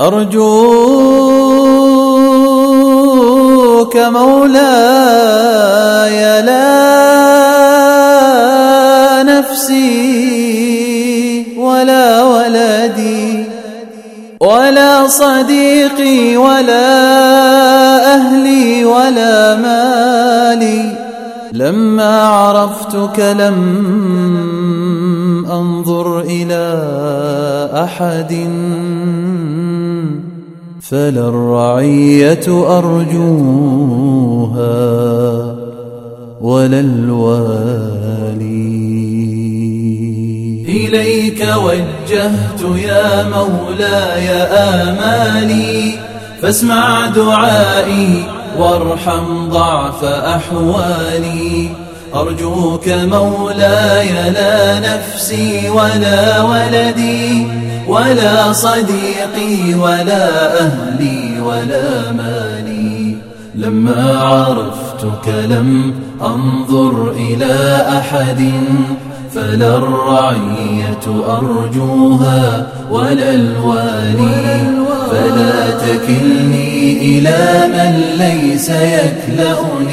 أرجوك مولاي لا نفسي ولا ولدي ولا صديقي ولا أهلي ولا مالي لما عرفتك لم أنظر إلى أحد فلا الرعية أرجوها ولا الوالي إليك وجهت يا مولاي آمالي فاسمع دعائي وارحم ضعف أحوالي أرجوك مولاي لا نفسي ولا ولدي ولا صديقي ولا أهلي ولا مالي. لما عرفتك لم أنظر إلى أحد فلا الرعية أرجوها ولا الوالي. فلا تكلني إلى من ليس يكلأني.